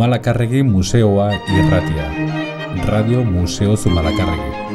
Zumalakarregi Museoa irratia. Radio Museo Zumalakarregi.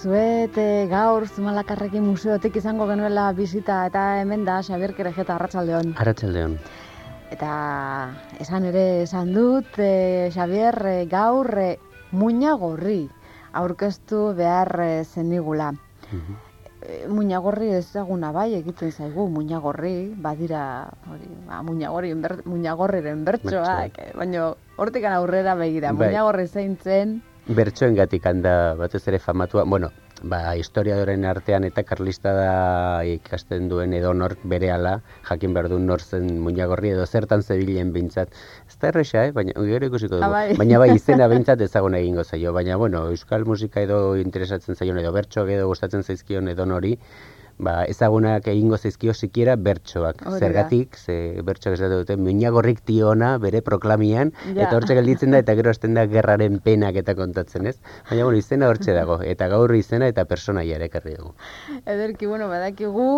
Dizuet, e, gaur Zumalakarrekin museotik izango genuela bisita eta hemen da Xabier Kerejeta Arratsaldeon. Arratxaldeon. Eta esan ere esan dut, e, Xabier e, gaur e, muina gorri aurkeztu behar e, zenigula. Mhm. E, muina gorri ezaguna bai egiten zaigu, muina gorri, badira, hori, ba, muina gorri, enber, muina gorriren bertsoak, e, baina hortik aurrera begira, Bai. muina gorri zein zen, Bertsoen gatik handa batez ere famatua, bueno, ba, historiadoren artean eta karlista da ikasten duen edo nork berehala jakin behar du nor zen muñagorri edo zertan zebilen behintzat. Ez da erresa, eh? baina gero ikusiko dugu. Ah, bai. Baina bai izena behintzat ezaguna egingo zaio. Baina, bueno, euskal musika edo interesatzen zaion edo bertsoak edo gustatzen zaizkion edo nori, ba, ezagunak egingo zaizkio sikiera bertsoak. Hori da. Zergatik, ze bertsoak ez dute, muñagorrik tiona bere proklamian, Ja. eta hortxe gelditzen da, eta gero hasten da gerraren penak eta kontatzen, ez? Baina, bueno, izena hortxe dago, eta gaur izena eta personaia ere ekarri dugu. Ederki, bueno, badakigu,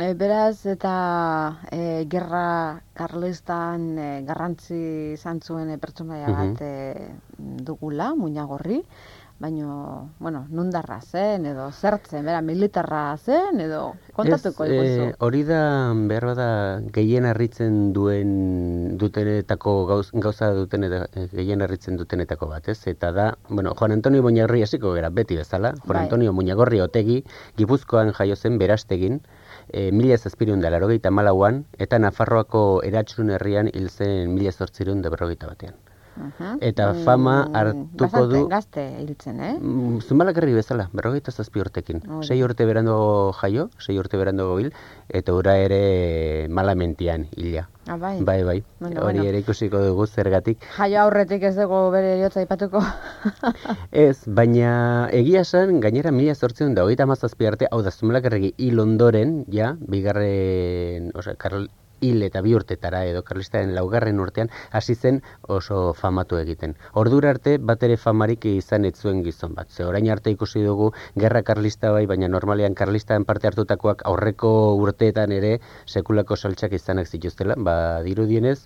e, beraz, eta e, gerra karlistan e, garrantzi izan zuen e, pertsonaia Mhm. bat e, dugula, muñagorri, baino, bueno, nundarra zen, edo zertzen, bera, militarra zen, edo kontatuko Ez, iguzu. eh, hori da, behar bada, gehien harritzen duen dutenetako gauz, gauza duten gehien harritzen dutenetako bat, ez? Eta da, bueno, Juan Antonio Muñagorri hasiko gara beti bezala, Juan Bai. Antonio Muñagorri otegi, Gipuzkoan jaio zen berastegin, e, mila zazpirun da malauan, eta Nafarroako eratxun herrian hil zen mila zortzirun da berrogeita batean. Eta fama Mm, hartuko bastante du- Gazte hiltzen, eh? Mm, Zumalakarri bezala, berrogeita zazpi urtekin. Hori. Sei urte beranduago jaio, sei urte beranduago hil, eta ura ere malamentian hila. Ah, bai. Bai, bai, Bueno, hori bueno. ere ikusiko dugu zergatik. Jaio aurretik ez dugu bere eriotza aipatuko. Ez, baina egia esan, gainera mila zortzion da, hogeita mazazpi arte, hau da, Zumalakarregi hil ondoren, ja, bigarren, osea, Karl, hil eta bi urtetara edo karlistaren laugarren urtean hasi zen oso famatu egiten. Ordura arte bat ere famarik izan ez zuen gizon bat. Ze orain arte ikusi dugu gerra karlista bai, baina normalean karlistan parte hartutakoak aurreko urteetan ere sekulako saltsak izanak zituztela. Ba, dirudienez,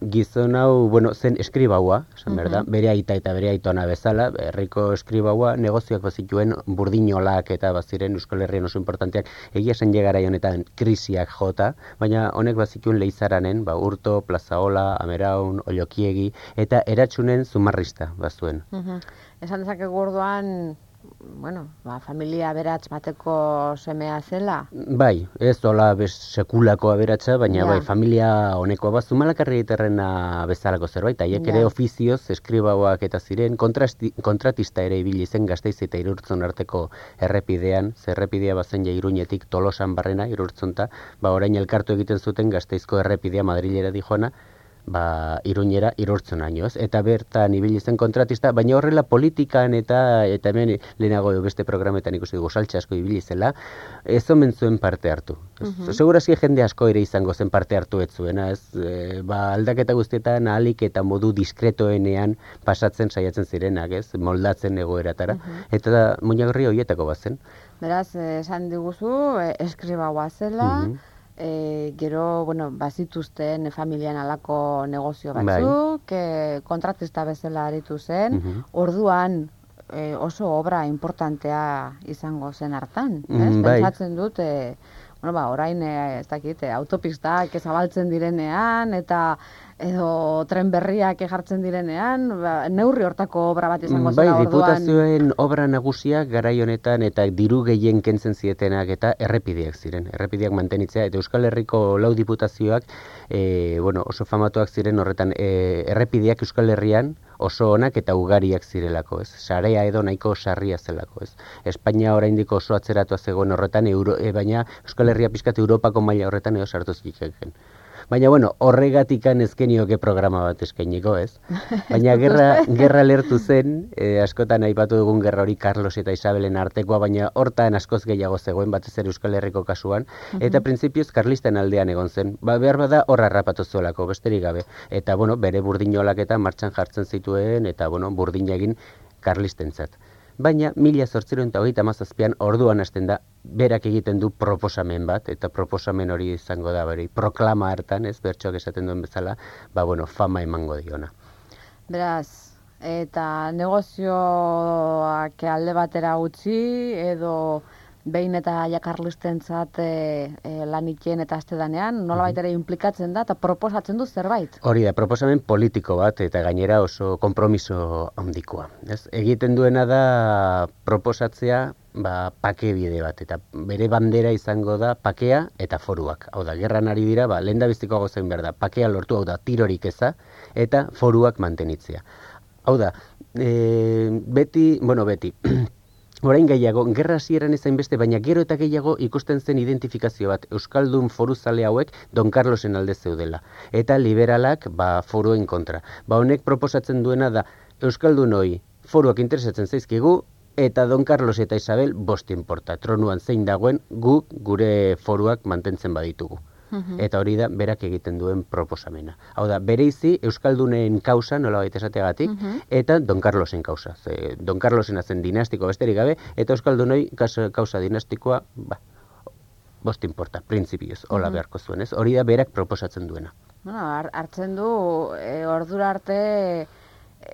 gizon hau, bueno, zen eskribaua, esan behar da, bere aita eta bere aitona bezala, herriko eskribaua, negozioak bazituen burdinolak eta baziren Euskal Herrian oso importanteak, egia zen llegara honetan krisiak jota, baina honek bazituen leizaranen, ba, urto, plazaola, ameraun, olokiegi, eta eratsunen zumarrista bazuen. Mhm. Esan dezakegu orduan, bueno, ba, familia beratz bateko semea zela. Bai, ez hola bez sekulako aberatsa, baina Ja. bai, familia honekoa bat, zumalakarri terrena bezalako zerbait, haiek ere Ja. ofizioz, eskribauak eta ziren, kontratista ere ibili zen gazteiz eta irurtzon arteko errepidean, ze errepidea bazen ja iruñetik tolosan barrena, irurtzonta, ba orain elkartu egiten zuten gazteizko errepidea Madrilera dijoana, ba, iruñera irurtzonaino, ez? Eta bertan ibili zen kontratista, baina horrela politikan eta eta hemen lehenago beste programetan ikusi dugu saltxe asko ibili zela, ez omen zuen parte hartu. Uh Segurazki jende asko ere izango zen parte hartu ez zuena, ez? E, ba, aldaketa guztietan ahalik eta modu diskretoenean pasatzen saiatzen zirenak, ez? Moldatzen egoeratara. Eta da, muñagorri horietako bazen. Beraz, esan diguzu, eh, eskribaua zela, Mhm. Eh, gero, bueno, bazituzten familian alako negozio Bai. batzuk, eh, kontratista bezala aritu zen, Mhm. orduan eh, oso obra importantea izango zen hartan, ez? Mm, bai. Pentsatzen dut, eh, bueno, ba, orain, e, ez dakit, e, autopistak ezabaltzen direnean, eta edo tren berriak jartzen direnean, ba, neurri hortako obra bat izango Mm, Bai, zela orduan. diputazioen obra nagusiak garai honetan eta diru gehien kentzen zietenak eta errepideak ziren. Errepideak mantenitzea eta Euskal Herriko lau diputazioak e, bueno, oso famatuak ziren horretan e, errepideak Euskal Herrian oso onak eta ugariak zirelako, ez? Sarea edo nahiko sarria zelako, ez? Espainia oraindik oso atzeratua zegoen horretan, euro, e, baina Euskal Herria pizkat Europako maila horretan edo sartu zikeken. Baina, bueno, horregatikan ezkenioke programa bat eskainiko, ez? Baina gerra, gerra lertu zen, e, askotan aipatu dugun gerra hori Carlos eta Isabelen artekoa, baina hortan askoz gehiago zegoen, batez ere Euskal Herriko kasuan, eta printzipioz Karlisten aldean egon zen. Ba, behar bada horra rapatu zuelako, besterik gabe. Eta, bueno, bere burdinolak eta martxan jartzen zituen, eta, bueno, burdin egin Karlistentzat. Baina, mila zortziron eta hogeita mazazpian orduan hasten da, berak egiten du proposamen bat, eta proposamen hori izango da, beri, proklama hartan, ez, bertsoak esaten duen bezala, ba, bueno, fama emango diona. Beraz, eta negozioak alde batera utzi, edo behin eta jakarlistentzat e, e, lanikien eta astedanean, nola ere implikatzen da, eta proposatzen du zerbait. Hori da, proposamen politiko bat eta gainera oso konpromiso handikoa. Ez? Egiten duena da proposatzea ba, pake bide bat, eta bere bandera izango da pakea eta foruak. Hau da, gerran ari dira, ba, lehen da biztiko gozain behar da, pakea lortu, hau da, tirorik eza, eta foruak mantenitzea. Hau da, e, beti, bueno, beti, Orain gehiago, gerra hasieran ezain beste, baina gero eta gehiago ikusten zen identifikazio bat Euskaldun foruzale hauek Don Carlosen alde zeudela. Eta liberalak ba, foruen kontra. Ba honek proposatzen duena da Euskaldun hoi foruak interesatzen zaizkigu, eta Don Carlos eta Isabel bost inporta. Tronuan zein dagoen gu gure foruak mantentzen baditugu. Eta hori da berak egiten duen proposamena. Hau da, bereizi Euskaldunen kausa, nola baita esateagatik, eta Don Carlosen kausa. Ze, Don Carlosen zen dinastiko besterik gabe, eta Euskaldunoi kausa, kausa dinastikoa, ba, bost inporta, printzipioz, hola beharko zuen, ez? Hori da berak proposatzen duena. Bueno, har- hartzen du e, ordura arte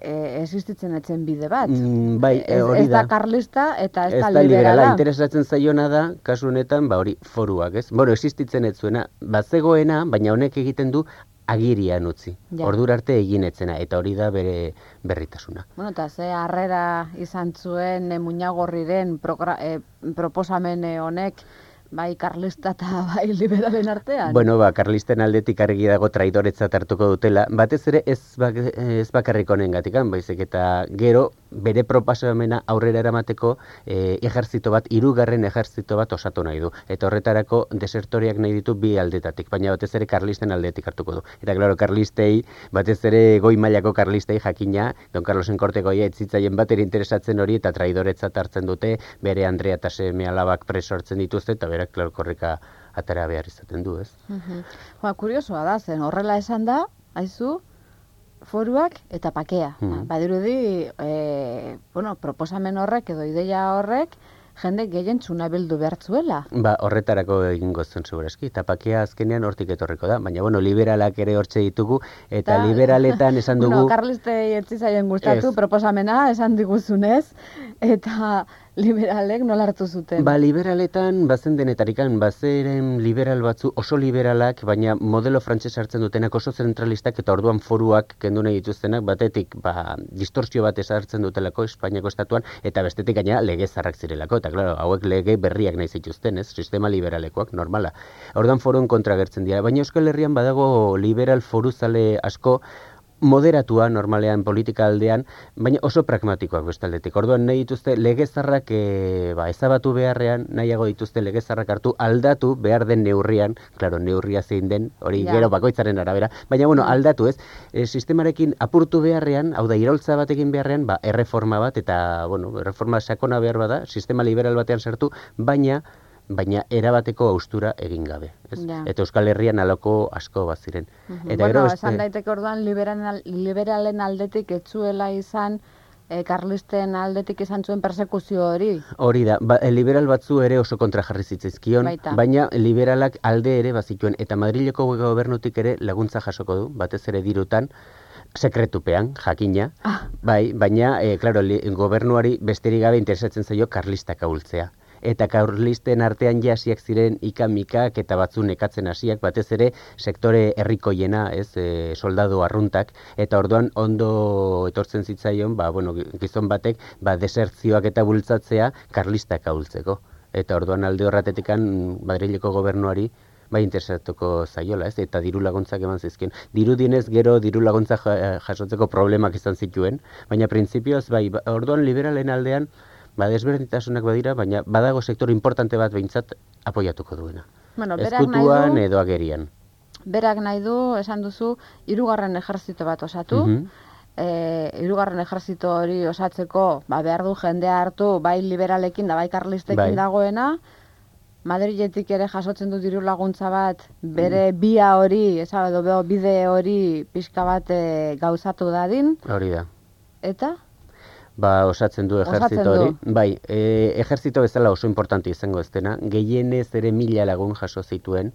e, existitzen etzen bide bat. Mm, bai, e, hori ez da da. karlista eta ez, Ez da da liberala, liberala. interesatzen zaiona da, kasu honetan, ba hori, foruak, ez? Bueno, existitzen ez zuena, bazegoena, baina honek egiten du agirian utzi. Ja. Ordura arte egin etzena, eta hori da bere berritasuna. Bueno, eta ze harrera izan zuen e, muñagorriren progra, e, proposamen e, honek bai karlista eta bai liberalen artean. Bueno, ba, Karlisten aldetik argi dago traidoretzat hartuko dutela, batez ere ez, bak, ez bakarrik honengatikan, baizik eta gero bere proposamena aurrera eramateko e, ejerzito bat, hirugarren ejerzito bat osatu nahi du. Eta horretarako desertoriak nahi ditu bi aldetatik, baina batez ere Karlisten aldetik hartuko du. Eta claro, Karlistei, batez ere goi mailako Karlistei jakina, Don Carlosen kortegoia etzitzaien bat ere interesatzen hori eta traidoretzat hartzen dute, bere Andrea eta seme alabak preso hartzen dituzte, eta berak, claro, korrika atera behar izaten du, ez? Mhm. Ba, kuriosoa da, zen horrela esan da, haizu, foruak eta pakea. Mhm. Badirudi, e, bueno, proposamen horrek edo ideia horrek, jende gehien txuna bildu behartzuela. Ba, horretarako egingo zen segurazki, eta pakea azkenean hortik etorriko da, baina bueno, liberalak ere hortze ditugu, eta Ta- liberaletan esan dugu, Bueno, Karlistei etzi zaien gustatu proposamena, esan diguzunez, eta liberalek nola hartu zuten. ba, liberaletan bazen denetarikan, bazeren liberal batzu oso liberalak, baina modelo frantses hartzen dutenak oso zentralistak eta orduan foruak kendu nahi dituztenak, batetik, ba, distorsio bat ezartzen dutelako Espainiako estatuan, eta bestetik gaina lege zarrak zirelako, eta claro, hauek lege berriak nahi zituzten, ez? Sistema liberalekoak, normala. Orduan foruen kontra gertzen dira, baina Euskal Herrian badago liberal foruzale asko, moderatua normalean politika aldean, baina oso pragmatikoak bestaldetik. Orduan nahi dituzte legezarrak e, ba, ezabatu beharrean, nahiago dituzte legezarrak hartu aldatu behar den neurrian, claro, neurria zein den, hori Ja. gero bakoitzaren arabera, baina bueno, Mm. aldatu ez, e, sistemarekin apurtu beharrean, hau da, iraultza bat egin beharrean, ba, erreforma bat, eta, bueno, erreforma sakona behar bada, sistema liberal batean sartu, baina baina erabateko austura egin gabe. Ez? Ja. Eta Euskal Herrian aloko asko baziren. Mhm. Eta bueno, gero esan daiteke orduan liberal, liberalen aldetik etzuela izan, e, karlisten aldetik izan zuen persekuzio hori. Hori da, ba, liberal batzu ere oso kontra jarri zitzaizkion, Baita. baina liberalak alde ere bazituen, eta Madrileko gobernutik ere laguntza jasoko du, batez ere dirutan, sekretupean, jakina, Ah. bai, baina, e, klaro, li, gobernuari besterik gabe interesatzen zaio karlistak ahultzea. Eta karlisten artean jasiak ziren ikamikak eta batzu nekatzen hasiak batez ere sektore herrikoiena, ez, e, soldadu arruntak eta orduan ondo etortzen zitzaion, ba, bueno, gizon batek ba, desertzioak eta bultzatzea karlistak ahultzeko. Eta orduan alde horratetikan Madrileko gobernuari bai interesatuko zaiola, ez? Eta diru laguntzak eman zizkien. Diru dinez gero diru laguntza jasotzeko problemak izan zituen, baina printzipioz bai, ba, orduan liberalen aldean ba, desberdintasunak badira, baina badago sektor importante bat behintzat apoiatuko duena. Bueno, Ezkutuan du, edo agerian. Berak nahi du, esan duzu, irugarren ejerzito bat osatu, mm irugarren ejerzito hori osatzeko, ba, behar du jendea hartu, bai liberalekin da bai karlistekin bai. dagoena, Madriletik ere jasotzen du diru laguntza bat, bere mm. bia hori, edo bide hori pixka bat e, gauzatu dadin. Hori da. Eta? Ba, osatzen du ejertzito hori. Bai, e, ejertzito bezala oso importante izango ez dena, gehienez ere mila lagun jaso zituen,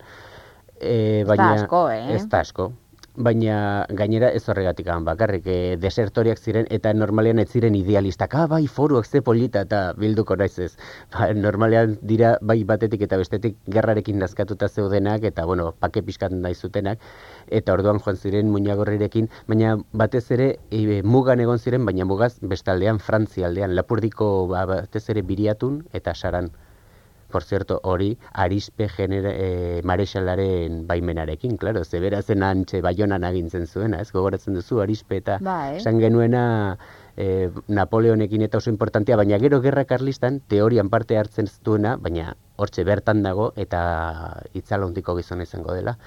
e, baina, ez da asko, eh? Ez da asko, baina gainera ez horregatik bakarrik e, desertoriak ziren eta normalean ez ziren idealistak ah bai foruak ze polita eta bilduko naiz ez. Ba, normalean dira bai batetik eta bestetik gerrarekin nazkatuta zeudenak eta bueno pake pizkatzen nahi zutenak eta orduan joan ziren muñagorrirekin baina batez ere e, mugan egon ziren baina mugaz bestaldean Frantzia aldean lapurdiko ba, batez ere biriatun eta saran por cierto, hori arispe genera, e, marexalaren baimenarekin, claro, zebera zen antxe baionan agintzen zuena, ez gogoratzen duzu arispe eta bai. esan genuena e, Napoleonekin eta oso importantea, baina gero gerra karlistan teorian parte hartzen zuena, baina hortxe bertan dago eta itzalondiko gizon izango dela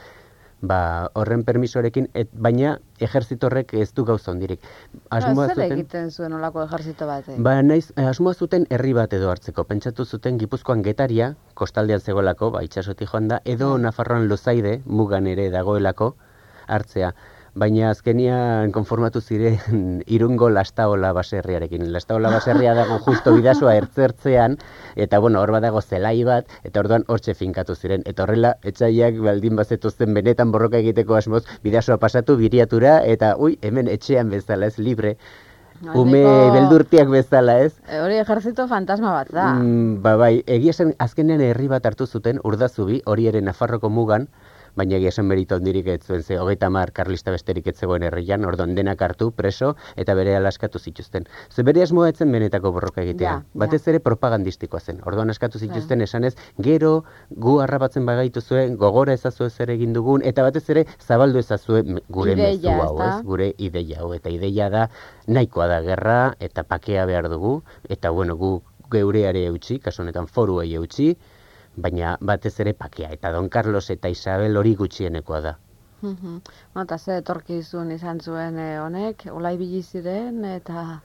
ba, horren permisorekin, et, baina ejertzitorrek ez du gauza ondirik. Asmoa zer egiten zuen olako ejertzito bat? Ba, naiz, eh, asmoa zuten herri bat edo hartzeko. Pentsatu zuten Gipuzkoan getaria, kostaldean zegoelako, ba, itxasoti joan da, edo bai. Nafarroan lozaide, mugan ere dagoelako, hartzea baina azkenian konformatu ziren irungo lastaola baserriarekin. Lastaola baserria dago justo bidasoa ertzertzean, eta bueno, hor badago zelai bat, eta orduan hortxe finkatu ziren. Eta horrela, etxaiak baldin bazetuzten benetan borroka egiteko asmoz, bidasoa pasatu biriatura, eta ui, hemen etxean bezala ez, libre. Ume beldurtiak bezala, ez? E, hori ejerzito fantasma bat da. Mm, ba, bai, egia azkenean herri bat hartu zuten, urdazubi, hori ere Nafarroko mugan, baina egia esan berito ondirik ez zuen ze hogeita mar karlista besterik ez zegoen herrian, orduan denak hartu preso eta bere alaskatu zituzten. Ze bere asmoa etzen benetako borroka egitea. Batez ere propagandistikoa zen. Orduan askatu zituzten esanez, gero gu harrapatzen bagaitu zuen, gogora ezazu zer egin dugun, eta batez ere zabaldu ezazu gure mezu hau, ez? Gure ideia hau, eta ideia da nahikoa da gerra, eta pakea behar dugu, eta bueno, gu geureare eutxi, kasu honetan foruei eutxi, baina batez ere pakea, eta Don Carlos eta Isabel hori gutxienekoa da. Mm Eta ze etorkizun izan zuen eh, honek, olai ziren eta...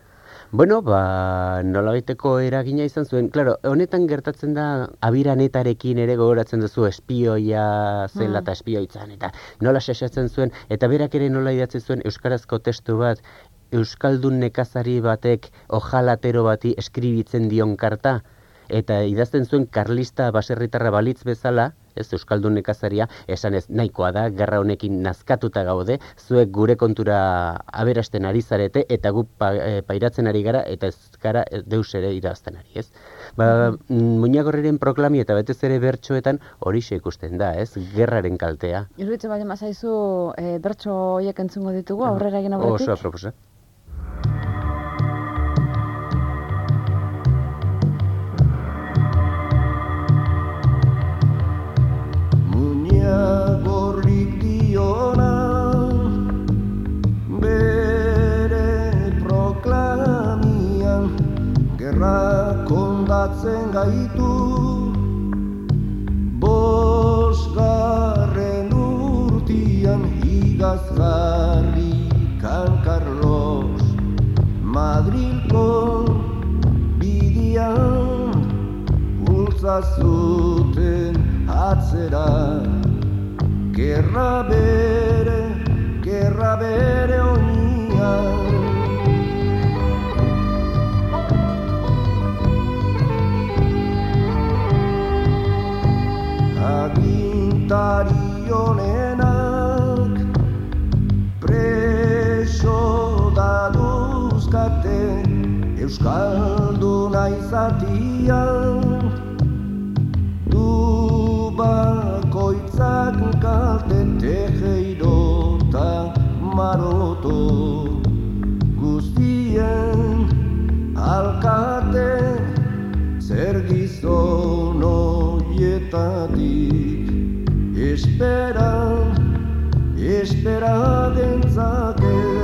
Bueno, ba, nola baiteko eragina izan zuen. Claro, honetan gertatzen da, abiranetarekin ere gogoratzen duzu espioia zela mm. eta espioitzan, eta nola xaxatzen zuen, eta berak ere nola idatzen zuen Euskarazko testu bat, Euskaldun nekazari batek ojalatero bati eskribitzen dion karta, eta idazten zuen karlista baserritarra balitz bezala, ez euskaldun nekazaria, esan ez nahikoa da, gerra honekin nazkatuta gaude, zuek gure kontura aberasten ari zarete, eta gu pa, e, pairatzen ari gara, eta ez gara deus ere idazten ari, ez? Ba, mm, muñagorriren proklami eta betez ere bertsoetan hori ikusten da, ez? Gerraren kaltea. Iruitze baina mazaizu e, bertso horiek entzungo ditugu, aurrera egin aurretik? Oso aproposa. Diona bere proklamian gerra kondatzen gaitu. Bosgarren urtian higazgarri kan Carlos Madrilko bidian ultzazuten atzera Gerra bere, gerra bere onia. Agintari honenak preso daduzkate Euskalduna izatian bakoitzak kalte tejeirota maroto. Guztien alkate zer gizon oietatik espera espera dentzaken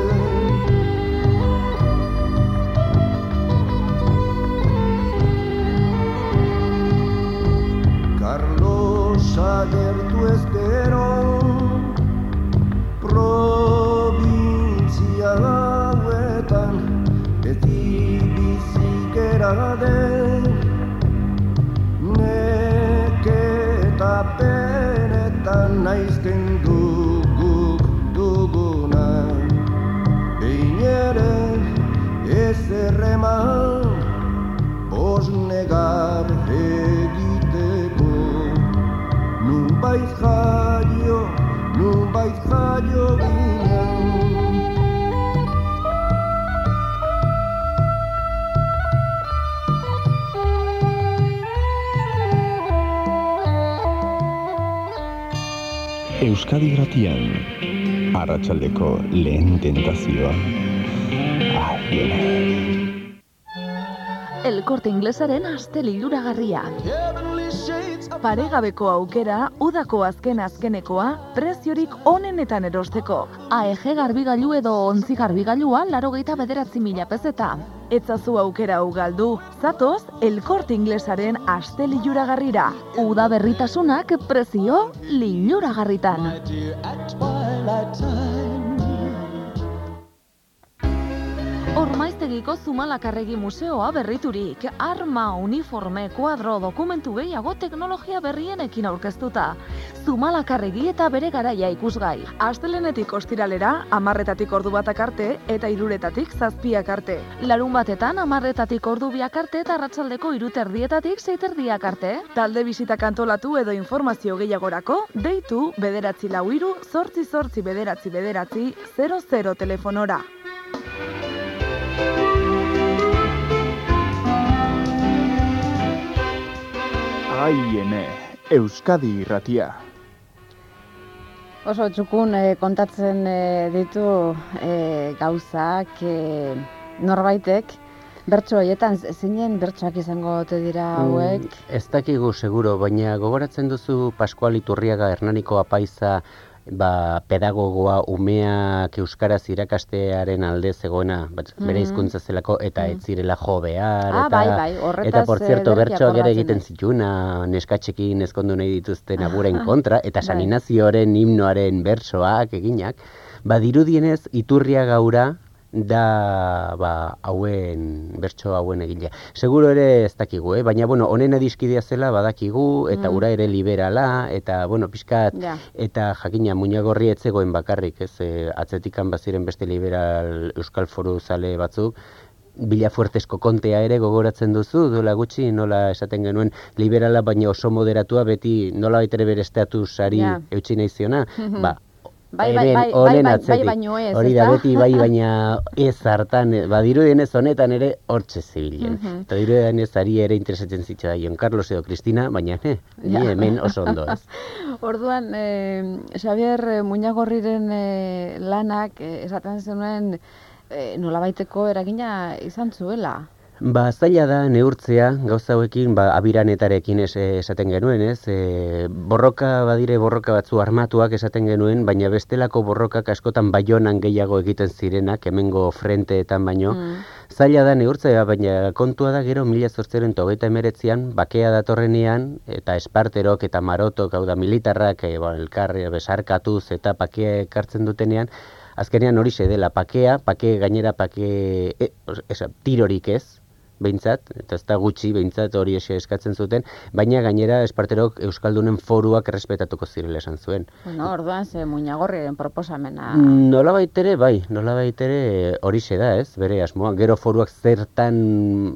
Carlos agertu ezkero provintzia hauetan beti bizikera den neketa penetan naizken duguk Euskadi gratian, arratsaldeko lehen tentazioa. Aiene. El Corte Inglesaren aste liluragarria. Paregabeko aukera, udako azken azkenekoa, preziorik onenetan erosteko. AEG garbigailu edo ontzi garbigailua larogeita bederatzi mila pezeta. Etzazu aukera hau galdu, zatoz, El Corte Inglesaren aste liluragarrira. Uda berritasunak prezio liluragarritan. Ormaiztegiko Zumalakarregi Museoa berriturik, arma, uniforme, kuadro, dokumentu gehiago teknologia berrienekin aurkeztuta. Zumalakarregi eta bere garaia ikusgai. Astelenetik ostiralera, amarretatik ordu batak arte eta iruretatik zazpiak arte. Larun batetan, amarretatik ordu biak arte eta ratzaldeko iruterdietatik zeiterdiak arte. Talde bizitak antolatu edo informazio gehiagorako, deitu bederatzi lau iru, zortzi zortzi bederatzi bederatzi, 00 telefonora. Aiene, Euskadi irratia. Oso txukun eh, kontatzen eh, ditu eh, gauzak eh, norbaitek, bertso horietan, zeinen bertsoak izango ote dira hauek? Mm, ez dakigu seguro, baina gogoratzen duzu Pascual Iturriaga Hernaniko apaiza ba, pedagogoa umeak euskaraz irakastearen alde zegoena, bat, bere Mhm. hizkuntza zelako eta ez zirela jo behar Ah, eta bai, bai, eta por eh, cierto, bertsoak ere egiten zituna neskatxekin ezkondu nahi dituzten aguren Ah, kontra eta bai. Inazioren himnoaren bersoak eginak, badirudienez iturria gaura da ba, hauen bertso hauen egilea. Seguro ere ez dakigu, eh? baina bueno, honen adiskidea zela badakigu eta Mm. ura ere liberala eta bueno, pixkat Ja. eta jakina muñagorri ez zegoen bakarrik, ez e, atzetikan baziren beste liberal euskal foru zale batzuk, Bilafuertesko kontea ere gogoratzen duzu, duela gutxi nola esaten genuen liberala baina oso moderatua beti nola baitere bere statusari Ja. eutxi nahi ziona, ba, Bai, bai, bai, bai, bai, bai, baino ez, Hori da beti bai, baina ez hartan, eh, badirudienez honetan ere hortxe zibilen. Eta dirudienez ari ere interesatzen zitzaion Carlos edo Cristina, baina eh, ni Ja. hemen oso ondo ez. Orduan, eh, Xavier Muñagorriren eh, lanak eh, esaten zenuen eh, nolabaiteko eragina izan zuela. Ba, zaila da neurtzea gauza hauekin, ba, abiranetarekin es, esaten genuen, ez? E, borroka badire borroka batzu armatuak esaten genuen, baina bestelako borrokak askotan baionan gehiago egiten zirenak, hemengo frenteetan baino. Mm. Zaila da neurtzea, baina kontua da gero mila zortzeren togeita emeretzean, bakea datorrenean, eta esparterok eta marotok, hau da militarrak, e, ba, elkar e, besarkatuz eta bakea ekartzen dutenean, azkenean hori dela pakea, pake gainera pake, e, esa, tirorik ez, behintzat, eta ez da gutxi, behintzat hori ese eskatzen zuten, baina gainera esparterok Euskaldunen foruak errespetatuko zirela esan zuen. Bueno, orduan ze Muñagorriren proposamena. Nola baitere, bai, nola baitere horixe da, ez, bere asmoa. Gero foruak zertan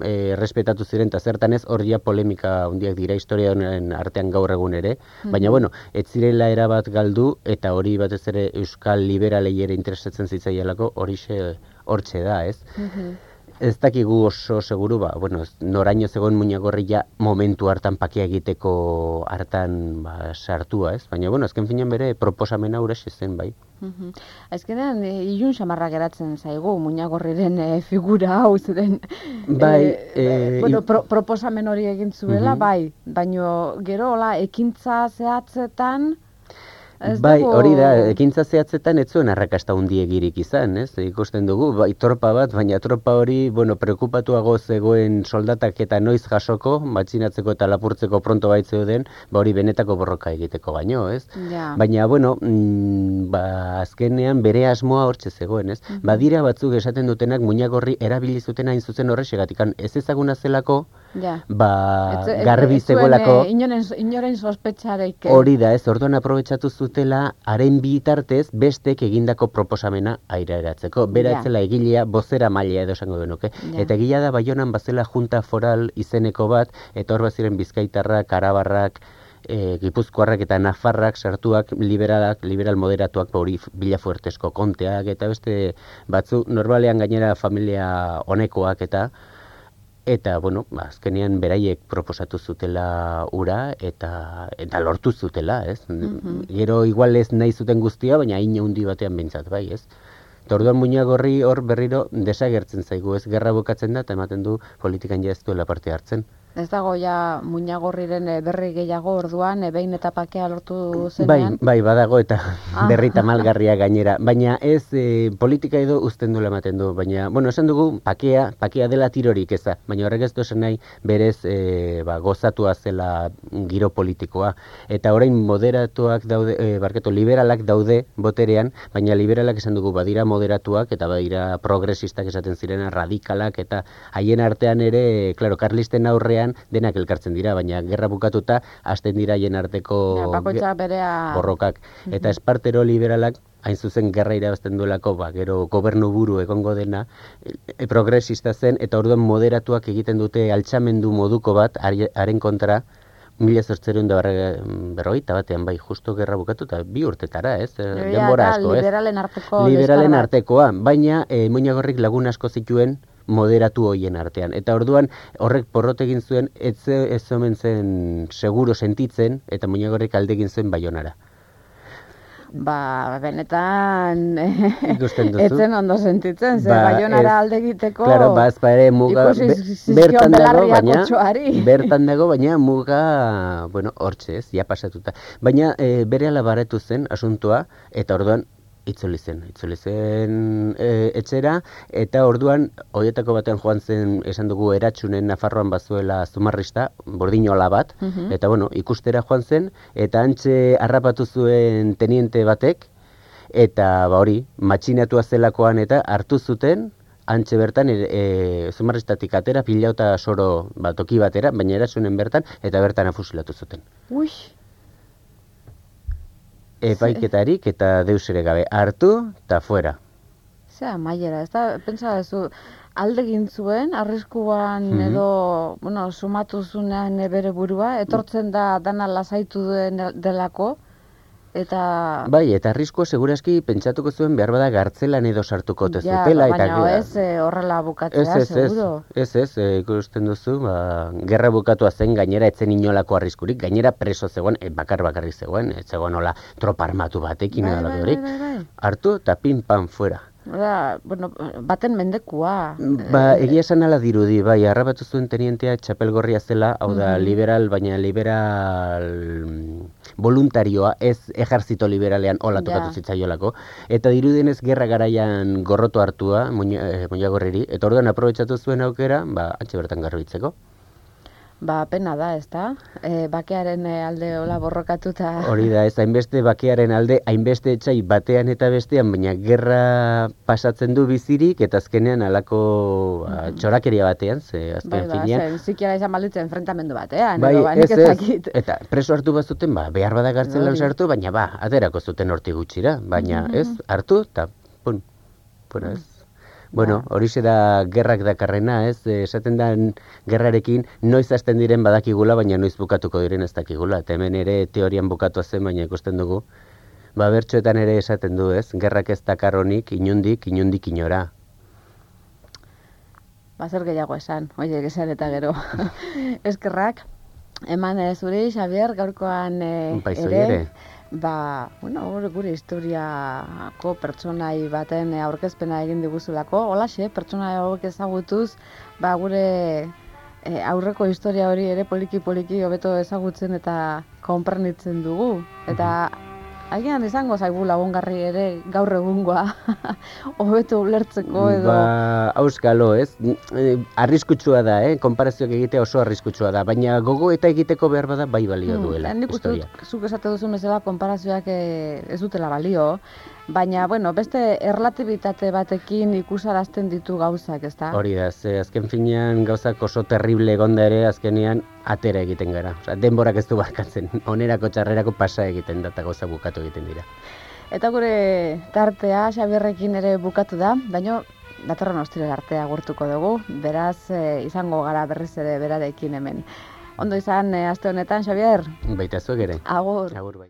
eh, errespetatu ziren eta zertan ez hor ja polemika handiak dira historia honen artean gaur egun ere. Baina, bueno, ez zirela erabat galdu eta hori batez ere Euskal Liberalei ere interesatzen zitzaielako horixe hortxe da, ez. Mhm. Ez dakigu oso seguru, ba, bueno, noraino zegoen muñagorri ja momentu hartan pakea egiteko hartan ba, sartua, ez? Baina, bueno, azken finean bere proposamena huraxe zen, bai. Mhm. Azkenean, e, ilun samarra geratzen zaigu, muñagorriren e, figura hau zuten. Bai, e, e, bueno, pro, proposamen hori egin zuela, Mhm. bai, baino gero, hola, ekintza zehatzetan, ez bai, dugu- hori da, ekintza zehatzetan ez zuen arrakasta hundiegirik izan, ez? Ikusten dugu, bai, tropa bat, baina tropa hori, bueno, preokupatuago zegoen soldatak eta noiz jasoko, matxinatzeko eta lapurtzeko pronto baitzeuden, ba hori benetako borroka egiteko baino, ez? Ja. Baina, bueno, mm, ba, azkenean bere asmoa hortxe zegoen, ez? Mhm. Badira batzuk esaten dutenak muñagorri erabili zuten hain zuzen horrexegatik, ez ezaguna zelako, Ja. ba, Ez- ez- garbi zegoelako, e, inoren, inoren sospetxarek. eh, hori da, ez, orduan aprobetsatu zutela, haren bitartez, bestek egindako proposamena airaeratzeko. Bera Ja. etzela egilea, bozera maila edo esango genuke. Ja. Eta egila da, Baionan bazela junta foral izeneko bat, eta hor baziren bizkaitarrak, arabarrak, e, gipuzkoarrak eta nafarrak sartuak, liberalak, liberal moderatuak, ba hori bila fuertesko konteak, eta beste batzu, normalean gainera familia honekoak eta, Eta, bueno, ba, azkenean beraiek proposatu zutela ura eta eta lortu zutela, ez? Mhm. Gero igual ez nahi zuten guztia, baina hain handi batean behintzat, bai, ez? Eta orduan muñagorri hor berriro desagertzen zaigu, ez? Gerra bukatzen da eta ematen du politikan ja ez duela parte hartzen. Ez dago ja muñagorriren berri gehiago orduan, e, behin eta pakea lortu Bai, zenean. bai, badago eta Ah. berri tamalgarria gainera. Baina ez e, politika edo uzten duela ematen du. Baina, bueno, esan dugu pakea, pakea dela tirorik eza. Baina horrek ez du esan nahi berez e, ba, gozatua zela giro politikoa. Eta orain moderatuak daude, e, barketo, liberalak daude boterean, baina liberalak esan dugu badira moderatuak eta badira progresistak esaten zirena radikalak eta haien artean ere, claro, karlisten aurrean denak elkartzen dira, baina gerra bukatuta hasten dira haien arteko Ja, bakoitza berea... borrokak. Eta espartero liberalak, hain zuzen gerra irabazten duelako, ba, gero gobernu buru egongo dena, e, progresista zen, eta orduan moderatuak egiten dute altxamendu moduko bat, haren kontra, mila zortzeron da berrogeita batean, bai, justo gerra bukatu, eta bi urtetara, ez? E, Ja, Denbora asko, ez? liberalen arteko liberalen artekoa, baina e, Muñagorrik lagun asko zituen moderatu hoien artean. Eta orduan horrek porrot egin zuen, ez, ze- ez omen zen seguro sentitzen, eta Muñagorrik alde egin zuen baionara. Ba, benetan... Ikusten duzu. Etzen ondo sentitzen, ze Ba, baionara alde egiteko... Claro, ba, ez ba ere muga, be- bertan dago, baina, bertan dago, baina muga, bueno, hortxe ez, ja pasatuta. Baina e, bere baretu zen asuntoa, eta orduan itzuli zen, itzuli zen e, etxera, eta orduan, horietako batean joan zen, esan dugu, eratsunen Nafarroan bazuela zumarrista, bordinola bat, Mhm. eta bueno, ikustera joan zen, eta antxe harrapatu zuen teniente batek, eta ba hori, matxinatua zelakoan eta hartu zuten, antxe bertan, e, e, zumarristatik atera, pilauta soro ba, toki batera, baina erasunen bertan, eta bertan afusilatu zuten. Ui, Epaiketarik eta deus ere gabe, hartu eta fuera. zera maiera, ez da, pentsa duzu, alde egin zuen, arriskuan Mhm. edo, bueno, sumatu zunean bere burua, etortzen da dana lasaitu duen delako, eta... Bai, eta arriskoa seguraski pentsatuko zuen behar bada gartzelan edo sartuko te ja, zutela. eta baina ez e, horrela bukatzea, ez, ez, seguro. ez, ez, e, ikusten duzu, ba, gerra bukatua zen, gainera etzen inolako arriskurik, gainera preso zegoen, e, bakar bakarrik zegoen, ez zegoen hola tropa armatu batekin Bai, bai, bai, bai, bai. Hartu eta pin pan fuera. Oda, bueno, baten mendekua. Ba, Eh, egia esan ala dirudi, bai, harrapatu zuen tenientea txapelgorria zela, hau da, Mhm. liberal, baina liberal mm, voluntarioa, ez ejerzito liberalean hola Ja. tokatu zitzaiolako. Eta dirudienez gerra garaian gorroto hartua, Muñagorriri, eta orduan aprobetsatu zuen aukera, ba, antxe bertan garbitzeko. Ba, pena da, ez da? E, bakearen e, alde hola borrokatuta. Hori da, ez hainbeste bakearen alde, hainbeste etxai batean eta bestean, baina gerra pasatzen du bizirik, eta azkenean alako ba, txorakeria batean, ze Bai, azken ba, finean. zikiara izan balitze enfrentamendu batean, Bai, edo, ba, ez, ez dakit. eta preso hartu bazuten, ba, behar bada gartzelan Hori. sartu, baina ba, aterako zuten hortik gutxira, baina Mhm. ez, hartu, eta pun, bueno, ez. Bueno, horixe da gerrak dakarrena, ez, eh, esaten da gerrarekin noiz hasten diren badakigula, baina noiz bukatuko diren ez dakigula, eta hemen ere teorian bukatu zen, baina ikusten dugu, ba, bertxoetan ere esaten du, ez, gerrak ez dakar honik, inundik, inundik inora. Ba, zer gehiago esan, oie, esan eta gero. Eskerrak, eman e, zuri, Xabier, gaurkoan e, ere, ere. Ba, bueno, gure, historiako pertsonai baten aurkezpena egin diguzulako. Holaxe, pertsona hauek ezagutuz, ba, gure e, aurreko historia hori ere poliki-poliki hobeto ezagutzen eta konprenitzen dugu. Eta Agian izango zaigu lagungarri ere gaur egungoa hobeto ulertzeko edo Ba, auskalo, ez? Eh, Arriskutsua da, eh? Konparazioak egitea oso arriskutsua da, baina gogo eta egiteko behar bada bai balio duela. Mm, nik uste dut, zuk esate duzu bezala konparazioak eh, ez dutela balio, baina, bueno, beste erlatibitate batekin ikusarazten ditu gauzak, ezta? Hori da, ze azken finean gauzak oso terrible egonda ere azkenean atera egiten gara. Osea, denborak ez du barkatzen, onerako txarrerako pasa egiten da eta gauza bukatu egiten dira. Eta gure tartea Xabierrekin ere bukatu da, baina datorren ostire artea gurtuko dugu, beraz eh, izango gara berriz ere berarekin hemen. Ondo izan, eh, aste honetan, Xabier, Baita zuek ere. agur. Agur bai.